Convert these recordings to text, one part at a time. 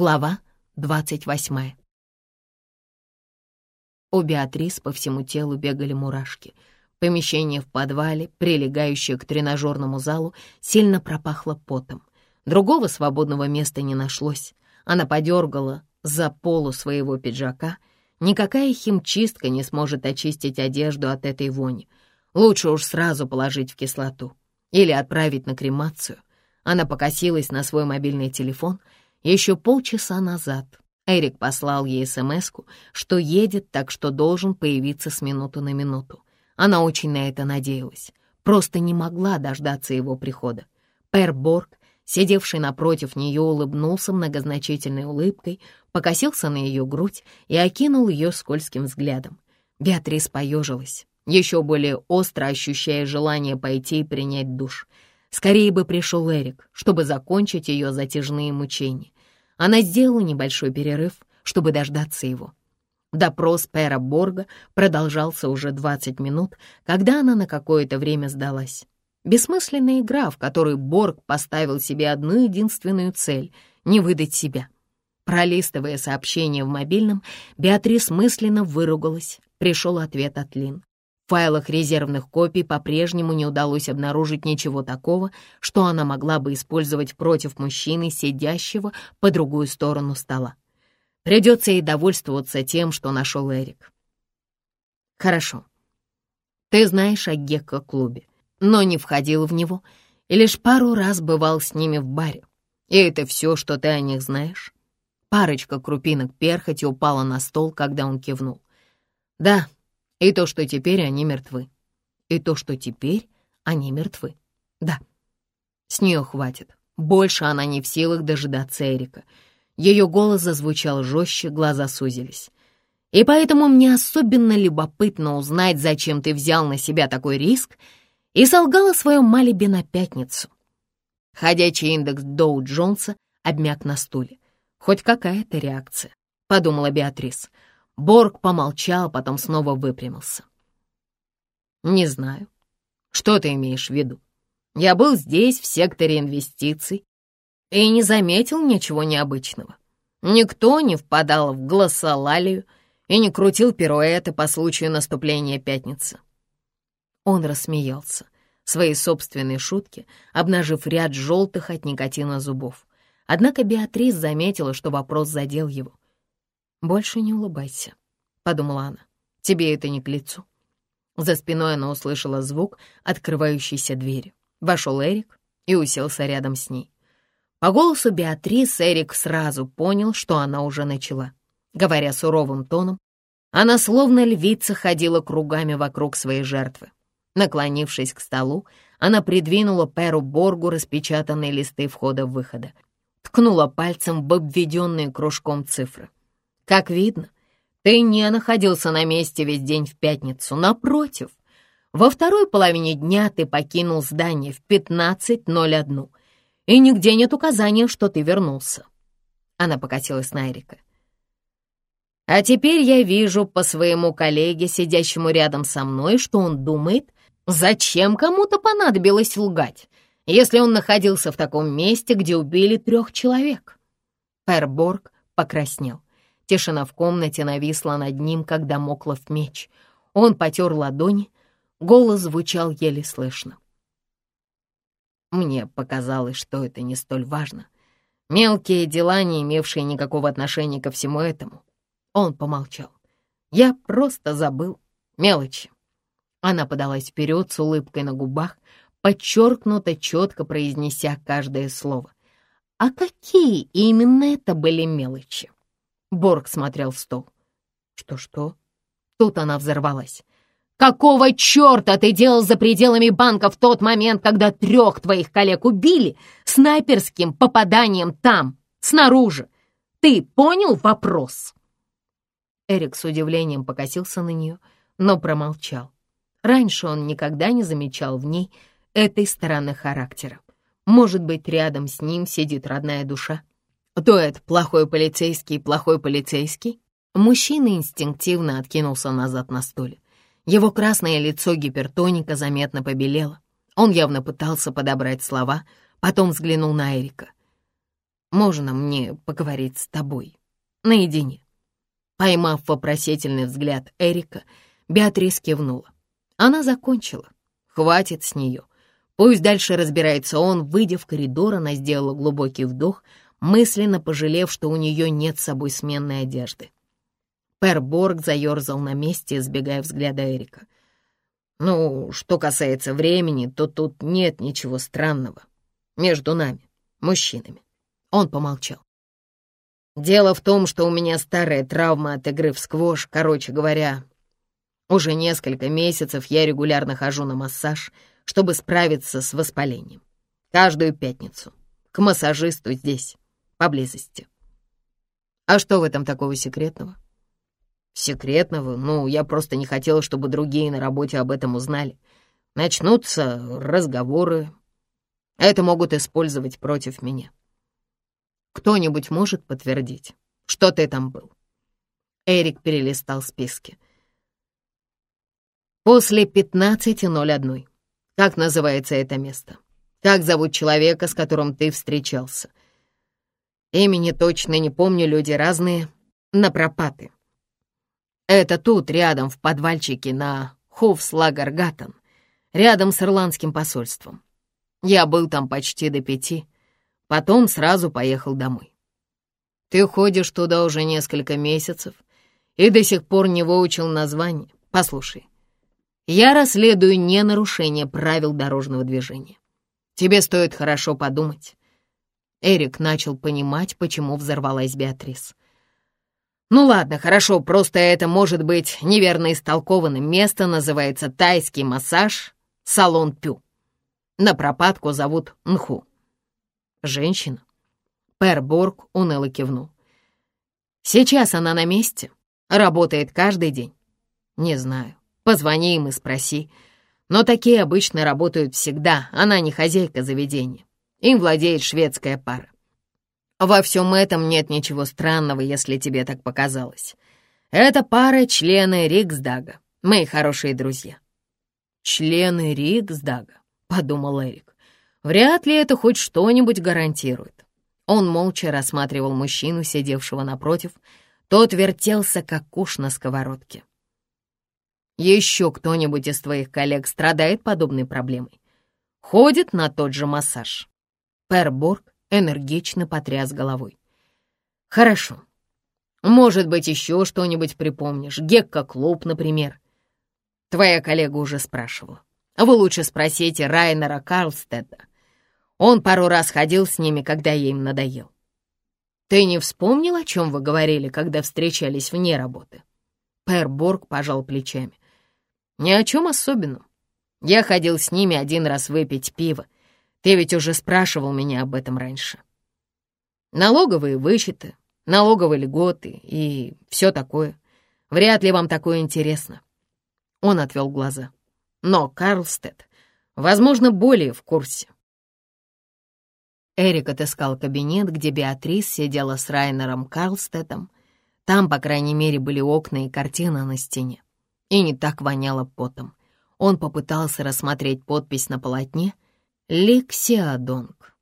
Глава двадцать восьмая. У Беатрис по всему телу бегали мурашки. Помещение в подвале, прилегающее к тренажерному залу, сильно пропахло потом. Другого свободного места не нашлось. Она подергала за полу своего пиджака. Никакая химчистка не сможет очистить одежду от этой вони. Лучше уж сразу положить в кислоту или отправить на кремацию. Она покосилась на свой мобильный телефон — еще полчаса назад Эрик послал ей смс что едет, так что должен появиться с минуты на минуту. Она очень на это надеялась, просто не могла дождаться его прихода. Пэр Борг, сидевший напротив нее, улыбнулся многозначительной улыбкой, покосился на ее грудь и окинул ее скользким взглядом. Беатрис поежилась, еще более остро ощущая желание пойти и принять душ — Скорее бы пришел Эрик, чтобы закончить ее затяжные мучения. Она сделала небольшой перерыв, чтобы дождаться его. Допрос Пэра Борга продолжался уже 20 минут, когда она на какое-то время сдалась. Бессмысленная игра, в которой Борг поставил себе одну единственную цель — не выдать себя. Пролистывая сообщение в мобильном, Беатрис мысленно выругалась. Пришел ответ от Лин. В файлах резервных копий по-прежнему не удалось обнаружить ничего такого, что она могла бы использовать против мужчины, сидящего по другую сторону стола. Придется ей довольствоваться тем, что нашел Эрик. Хорошо. Ты знаешь о Гекко-клубе, но не входил в него и лишь пару раз бывал с ними в баре. И это все, что ты о них знаешь? Парочка крупинок перхоти упала на стол, когда он кивнул. Да, и то, что теперь они мертвы. И то, что теперь они мертвы. Да, с нее хватит. Больше она не в силах дожидаться Эрика. Ее голос зазвучал жестче, глаза сузились. И поэтому мне особенно любопытно узнать, зачем ты взял на себя такой риск и солгал о своем малибе на пятницу. Ходячий индекс Доу Джонса обмяк на стуле. Хоть какая-то реакция, — подумала Беатрис. Борг помолчал, потом снова выпрямился. «Не знаю. Что ты имеешь в виду? Я был здесь, в секторе инвестиций, и не заметил ничего необычного. Никто не впадал в глоссолалию и не крутил пируэты по случаю наступления пятницы». Он рассмеялся своей собственной шутки, обнажив ряд желтых от никотина зубов. Однако Беатрис заметила, что вопрос задел его. «Больше не улыбайся», — подумала она. «Тебе это не к лицу». За спиной она услышала звук открывающейся двери. Вошел Эрик и уселся рядом с ней. По голосу Беатрис Эрик сразу понял, что она уже начала. Говоря суровым тоном, она словно львица ходила кругами вокруг своей жертвы. Наклонившись к столу, она придвинула Перу Боргу распечатанные листы входа-выхода, ткнула пальцем в обведенные кружком цифры. Как видно, ты не находился на месте весь день в пятницу. Напротив, во второй половине дня ты покинул здание в 15.01, и нигде нет указания, что ты вернулся. Она покатилась на Эрика. А теперь я вижу по своему коллеге, сидящему рядом со мной, что он думает, зачем кому-то понадобилось лгать, если он находился в таком месте, где убили трех человек. Перборг покраснел. Тишина в комнате нависла над ним, когда домоклов меч. Он потер ладони, голос звучал еле слышно. Мне показалось, что это не столь важно. Мелкие дела, не имевшие никакого отношения ко всему этому. Он помолчал. Я просто забыл. Мелочи. Она подалась вперед с улыбкой на губах, подчеркнуто четко произнеся каждое слово. А какие именно это были мелочи? Борг смотрел в стол. «Что-что?» Тут она взорвалась. «Какого черта ты делал за пределами банка в тот момент, когда трех твоих коллег убили снайперским попаданием там, снаружи? Ты понял вопрос?» Эрик с удивлением покосился на нее, но промолчал. Раньше он никогда не замечал в ней этой стороны характера. Может быть, рядом с ним сидит родная душа? Дуэт «Плохой полицейский, плохой полицейский». Мужчина инстинктивно откинулся назад на стуле. Его красное лицо гипертоника заметно побелело. Он явно пытался подобрать слова, потом взглянул на Эрика. можно мне поговорить с тобой? Наедине?» Поймав вопросительный взгляд Эрика, Беатрис кивнула. Она закончила. Хватит с нее. Пусть дальше разбирается он. Выйдя в коридор, она сделала глубокий вдох, мысленно пожалев, что у нее нет с собой сменной одежды. Перборг заерзал на месте, избегая взгляда Эрика. «Ну, что касается времени, то тут нет ничего странного. Между нами, мужчинами». Он помолчал. «Дело в том, что у меня старая травма от игры в сквош. Короче говоря, уже несколько месяцев я регулярно хожу на массаж, чтобы справиться с воспалением. Каждую пятницу. К массажисту здесь, поблизости. А что в этом такого секретного? Секретного? Ну, я просто не хотела, чтобы другие на работе об этом узнали. Начнутся разговоры. Это могут использовать против меня. Кто-нибудь может подтвердить, что ты там был?» Эрик перелистал списки. «После 15.01. Как называется это место? Как зовут человека, с которым ты встречался? Имени точно не помню, люди разные. На пропаты. Это тут, рядом, в подвальчике на Хофслагаргаттен, рядом с ирландским посольством. Я был там почти до пяти. Потом сразу поехал домой. Ты ходишь туда уже несколько месяцев и до сих пор не выучил название. Послушай, я расследую не нарушение правил дорожного движения. Тебе стоит хорошо подумать. Эрик начал понимать, почему взорвалась Беатрис. Ну ладно, хорошо, просто это может быть неверно истолкованным. Место называется тайский массаж «Салон Пю». На пропадку зовут Нху. Женщина. Перборг уныло кивнул. Сейчас она на месте. Работает каждый день. Не знаю. Позвони им и спроси. Но такие обычно работают всегда. Она не хозяйка заведения. Им владеет шведская пара. Во всем этом нет ничего странного, если тебе так показалось. Это пара — члены Риксдага, мои хорошие друзья. «Члены Риксдага», — подумал Эрик. Вряд ли это хоть что-нибудь гарантирует. Он молча рассматривал мужчину, сидевшего напротив. Тот вертелся, как куш на сковородке. Еще кто-нибудь из твоих коллег страдает подобной проблемой? Ходит на тот же массаж? Перборг энергично потряс головой. Хорошо. Может быть, еще что-нибудь припомнишь. Гекка-клуб, например. Твоя коллега уже спрашивала. Вы лучше спросите Райнера Карлстеда. Он пару раз ходил с ними, когда я им надоел. Ты не вспомнил, о чем вы говорили, когда встречались вне работы? Перборг пожал плечами. Ни о чем особенном. Я ходил с ними один раз выпить пиво. Ты ведь уже спрашивал меня об этом раньше. Налоговые вычеты, налоговые льготы и все такое. Вряд ли вам такое интересно. Он отвел глаза. Но Карлстед, возможно, более в курсе. Эрик отыскал кабинет, где Беатрис сидела с Райнером Карлстедом. Там, по крайней мере, были окна и картина на стене. И не так воняло потом. Он попытался рассмотреть подпись на полотне «Ликсиадонг»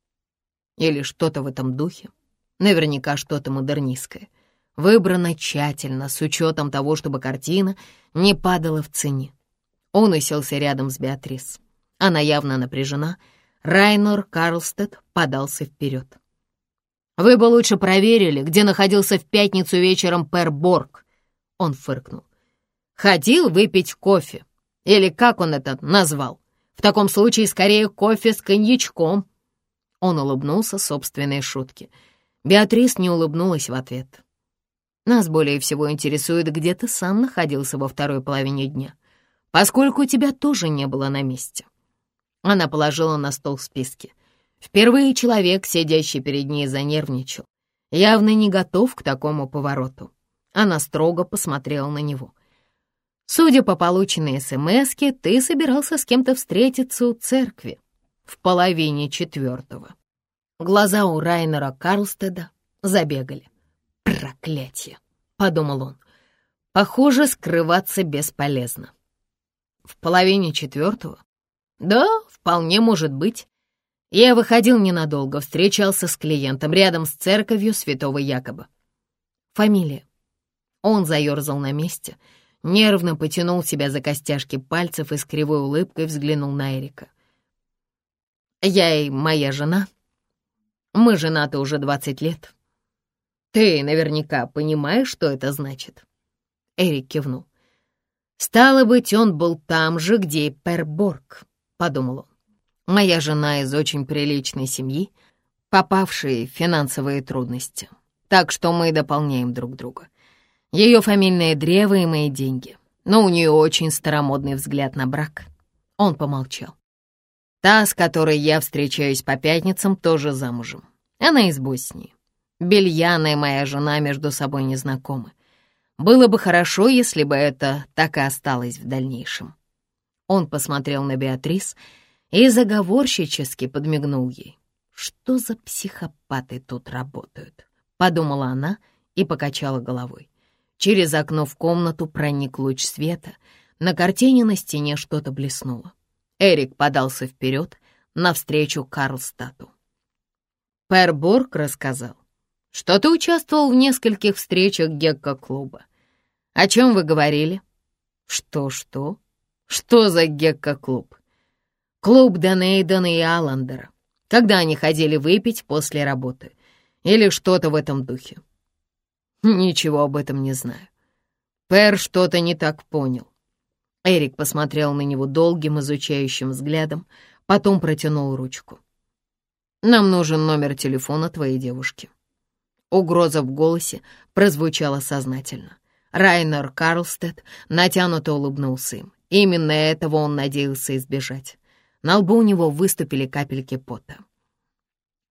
или что-то в этом духе. Наверняка что-то модернистское. Выбрано тщательно, с учетом того, чтобы картина не падала в цене. Он уселся рядом с Беатрис. Она явно напряжена — Райнор Карлстед подался вперед. «Вы бы лучше проверили, где находился в пятницу вечером Пер Борг», — он фыркнул. «Ходил выпить кофе. Или как он это назвал? В таком случае скорее кофе с коньячком». Он улыбнулся собственной шутке. Беатрис не улыбнулась в ответ. «Нас более всего интересует, где ты сам находился во второй половине дня, поскольку тебя тоже не было на месте». Она положила на стол списки. Впервые человек, сидящий перед ней, занервничал. Явно не готов к такому повороту. Она строго посмотрела на него. «Судя по полученной СМСке, ты собирался с кем-то встретиться у церкви в половине четвертого». Глаза у Райнера Карлстеда забегали. «Проклятие!» — подумал он. «Похоже, скрываться бесполезно». «В половине четвертого?» «Да, вполне может быть. Я выходил ненадолго, встречался с клиентом рядом с церковью святого Якоба. Фамилия. Он заерзал на месте, нервно потянул себя за костяшки пальцев и с кривой улыбкой взглянул на Эрика. «Я и моя жена. Мы женаты уже двадцать лет. Ты наверняка понимаешь, что это значит?» Эрик кивнул. «Стало быть, он был там же, где и Перборг», — подумал он. «Моя жена из очень приличной семьи, попавшей в финансовые трудности, так что мы дополняем друг друга. Ее фамильное древо и мои деньги. Но у нее очень старомодный взгляд на брак. Он помолчал. Та, с которой я встречаюсь по пятницам, тоже замужем. Она из Боснии. Бельяна и моя жена между собой не знакомы. Было бы хорошо, если бы это так и осталось в дальнейшем. Он посмотрел на Беатрис и заговорщически подмигнул ей. «Что за психопаты тут работают?» — подумала она и покачала головой. Через окно в комнату проник луч света. На картине на стене что-то блеснуло. Эрик подался вперед навстречу Карлстату. Пэр Борг рассказал, что ты участвовал в нескольких встречах Гекко-клуба. О чем вы говорили? Что-что? Что за Гекко-клуб? Клуб Данейдена и Аллендера, когда они ходили выпить после работы. Или что-то в этом духе. Ничего об этом не знаю. Пэр что-то не так понял. Эрик посмотрел на него долгим изучающим взглядом, потом протянул ручку. «Нам нужен номер телефона твоей девушки». Угроза в голосе прозвучала сознательно. Райнер Карлстед натянуто улыбнулся им. Именно этого он надеялся избежать. На лбу у него выступили капельки пота.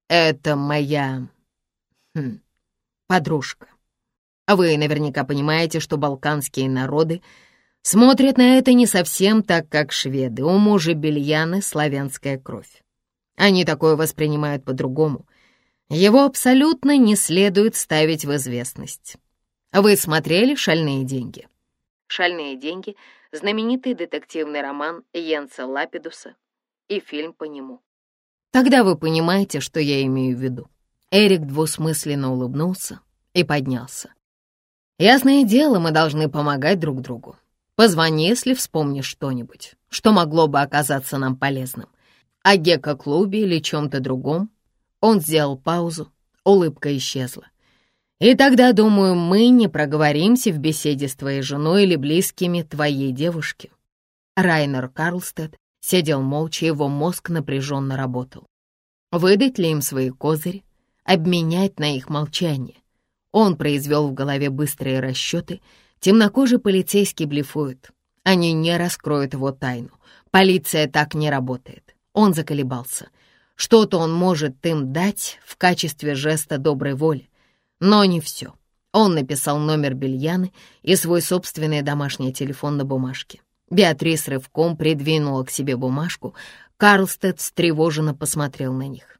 «Это моя... Хм, подружка. А вы наверняка понимаете, что балканские народы смотрят на это не совсем так, как шведы. У мужа Бельяны славянская кровь. Они такое воспринимают по-другому. Его абсолютно не следует ставить в известность. Вы смотрели «Шальные деньги»? «Шальные деньги» — знаменитый детективный роман Йенса Лапидуса и фильм по нему. Тогда вы понимаете, что я имею в виду. Эрик двусмысленно улыбнулся и поднялся. Ясное дело, мы должны помогать друг другу. Позвони, если вспомнишь что-нибудь, что могло бы оказаться нам полезным. О геко-клубе или чем-то другом. Он сделал паузу, улыбка исчезла. И тогда, думаю, мы не проговоримся в беседе с твоей женой или близкими твоей девушки. Райнер Карлстед сидел молча, его мозг напряженно работал. Выдать ли им свои козыри, обменять на их молчание? Он произвел в голове быстрые расчеты. Темнокожий полицейский блефует. Они не раскроют его тайну. Полиция так не работает. Он заколебался. Что-то он может им дать в качестве жеста доброй воли. Но не все. Он написал номер Бельяны и свой собственный домашний телефон на бумажке. Беатрис рывком придвинула к себе бумажку. Карлстед встревоженно посмотрел на них.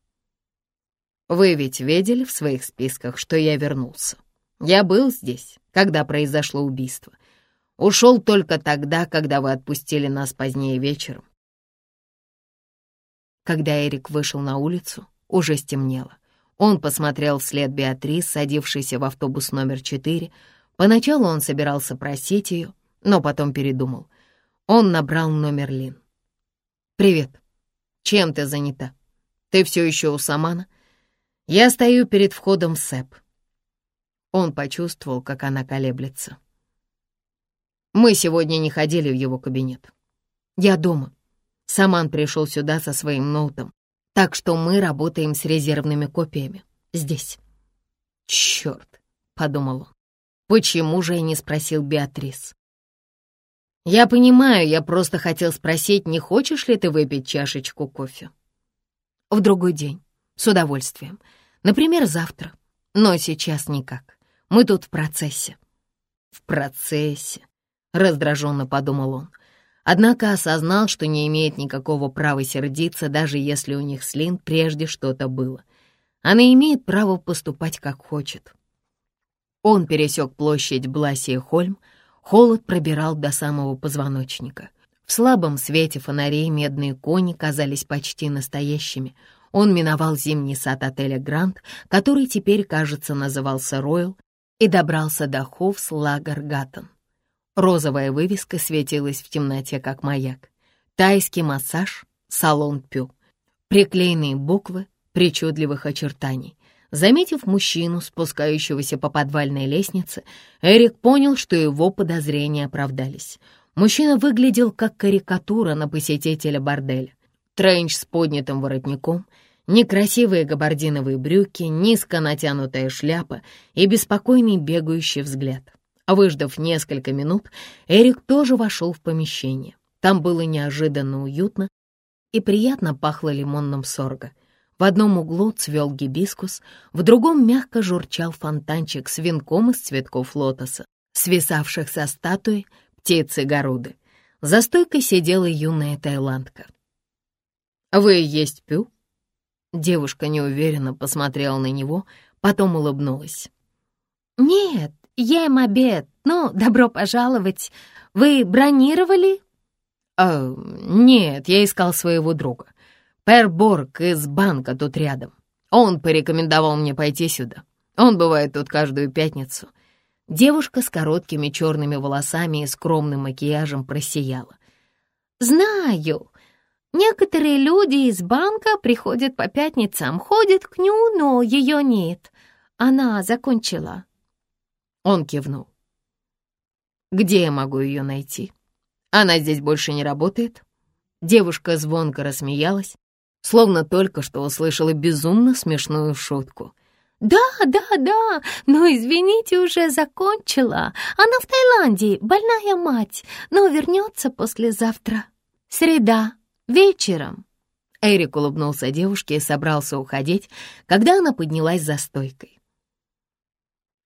Вы ведь видели в своих списках, что я вернулся? Я был здесь, когда произошло убийство. Ушел только тогда, когда вы отпустили нас позднее вечером. Когда Эрик вышел на улицу, уже стемнело. Он посмотрел вслед Беатрис, садившейся в автобус номер четыре. Поначалу он собирался просить ее, но потом передумал. Он набрал номер Лин. «Привет. Чем ты занята? Ты все еще у Самана?» Я стою перед входом СЭП. Он почувствовал, как она колеблется. Мы сегодня не ходили в его кабинет. Я дома. Саман пришел сюда со своим ноутом, так что мы работаем с резервными копиями. Здесь. Черт, подумал он. Почему же я не спросил Беатрис? Я понимаю, я просто хотел спросить, не хочешь ли ты выпить чашечку кофе? В другой день. С удовольствием. Например, завтра. Но сейчас никак. Мы тут в процессе. В процессе, раздраженно подумал он. Однако осознал, что не имеет никакого права сердиться, даже если у них с Лин прежде что-то было. Она имеет право поступать как хочет. Он пересек площадь Бласия-Хольм, холод пробирал до самого позвоночника. В слабом свете фонарей медные кони казались почти настоящими — Он миновал зимний сад отеля «Гранд», который теперь, кажется, назывался «Ройл», и добрался до Хофс Лагаргаттен. Розовая вывеска светилась в темноте, как маяк. Тайский массаж, салон Пю. Приклеенные буквы причудливых очертаний. Заметив мужчину, спускающегося по подвальной лестнице, Эрик понял, что его подозрения оправдались. Мужчина выглядел как карикатура на посетителя борделя. Тренч с поднятым воротником, некрасивые габардиновые брюки, низко натянутая шляпа и беспокойный бегающий взгляд. Выждав несколько минут, Эрик тоже вошел в помещение. Там было неожиданно уютно и приятно пахло лимонным сорго — в одном углу цвел гибискус, в другом мягко журчал фонтанчик с венком из цветков лотоса, свисавших со статуи птицы Горуды. За стойкой сидела юная тайландка. «Вы есть пю?» Девушка неуверенно посмотрела на него, потом улыбнулась. «Нет, ем обед, ну, добро пожаловать. Вы бронировали?» «Э, «Нет, я искал своего друга. Пэр Борг из банка тут рядом. Он порекомендовал мне пойти сюда. Он бывает тут каждую пятницу. Девушка с короткими черными волосами и скромным макияжем просияла. «Знаю. Некоторые люди из банка приходят по пятницам, ходят к ню, но ее нет. Она закончила». Он кивнул. «Где я могу ее найти? Она здесь больше не работает?» Девушка звонко рассмеялась, словно только что услышала безумно смешную шутку. «Да, да, да, но, извините, уже закончила. Она в Таиланде, больная мать, но вернется послезавтра. Среда, вечером». Эрик улыбнулся девушке и собрался уходить, когда она поднялась за стойкой.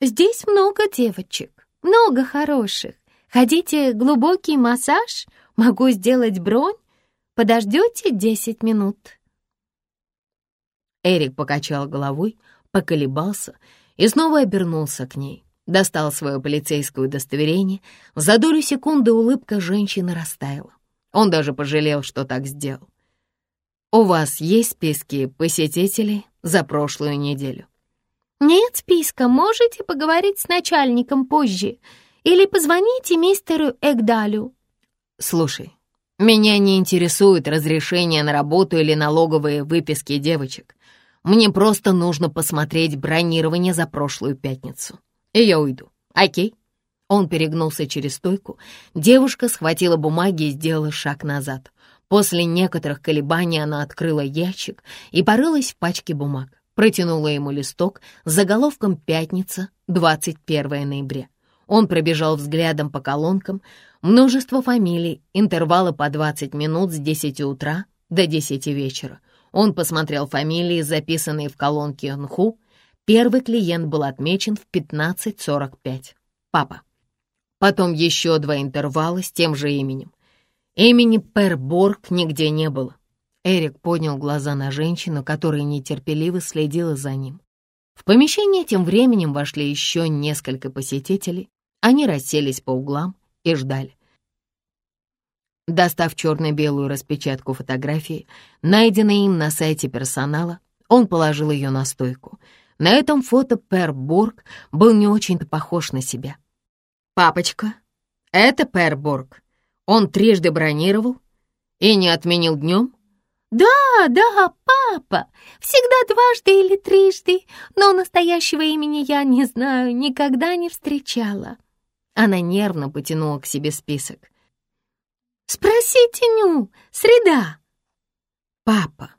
«Здесь много девочек, много хороших. Хотите глубокий массаж? Могу сделать бронь. Подождете десять минут?» Эрик покачал головой, поколебался и снова обернулся к ней. Достал свое полицейское удостоверение. За долю секунды улыбка женщины растаяла. Он даже пожалел, что так сделал. «У вас есть списки посетителей за прошлую неделю?» «Нет списка, можете поговорить с начальником позже. Или позвоните мистеру Эгдалю». «Слушай, меня не интересует разрешение на работу или налоговые выписки девочек. Мне просто нужно посмотреть бронирование за прошлую пятницу. И я уйду. Окей?» Он перегнулся через стойку. Девушка схватила бумаги и сделала шаг назад. После некоторых колебаний она открыла ящик и порылась в пачке бумаг. Протянула ему листок с заголовком «Пятница, 21 ноября». Он пробежал взглядом по колонкам. Множество фамилий, интервалы по 20 минут с 10 утра до 10 вечера. Он посмотрел фамилии, записанные в колонке «Нху». Первый клиент был отмечен в 15.45. Папа. Потом еще два интервала с тем же именем. Имени Пер Борг нигде не было. Эрик поднял глаза на женщину, которая нетерпеливо следила за ним. В помещение тем временем вошли еще несколько посетителей. Они расселись по углам и ждали. Достав черно-белую распечатку фотографии, найденной им на сайте персонала, он положил ее на стойку. На этом фото Пер Борг был не очень-то похож на себя. «Папочка, это Пер Борг. Он трижды бронировал и не отменил днем?» «Да, да, папа, всегда дважды или трижды, но настоящего имени я не знаю, никогда не встречала». Она нервно потянула к себе список. «Спросите Ню, среда!» «Папа,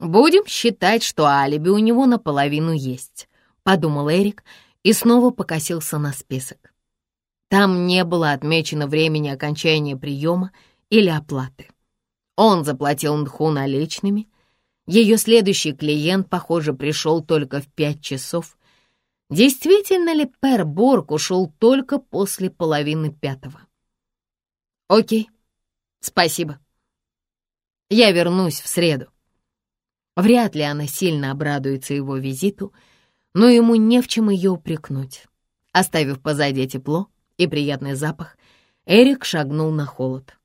будем считать, что алиби у него наполовину есть», — подумал Эрик и снова покосился на список. Там не было отмечено времени окончания приема или оплаты. Он заплатил Нху наличными. Ее следующий клиент, похоже, пришел только в пять часов. Действительно ли Пер Борг ушел только после половины пятого? Окей, Спасибо. Я вернусь в среду. Вряд ли она сильно обрадуется его визиту, но ему не в чем ее упрекнуть. Оставив позади тепло и приятный запах, Эрик шагнул на холод.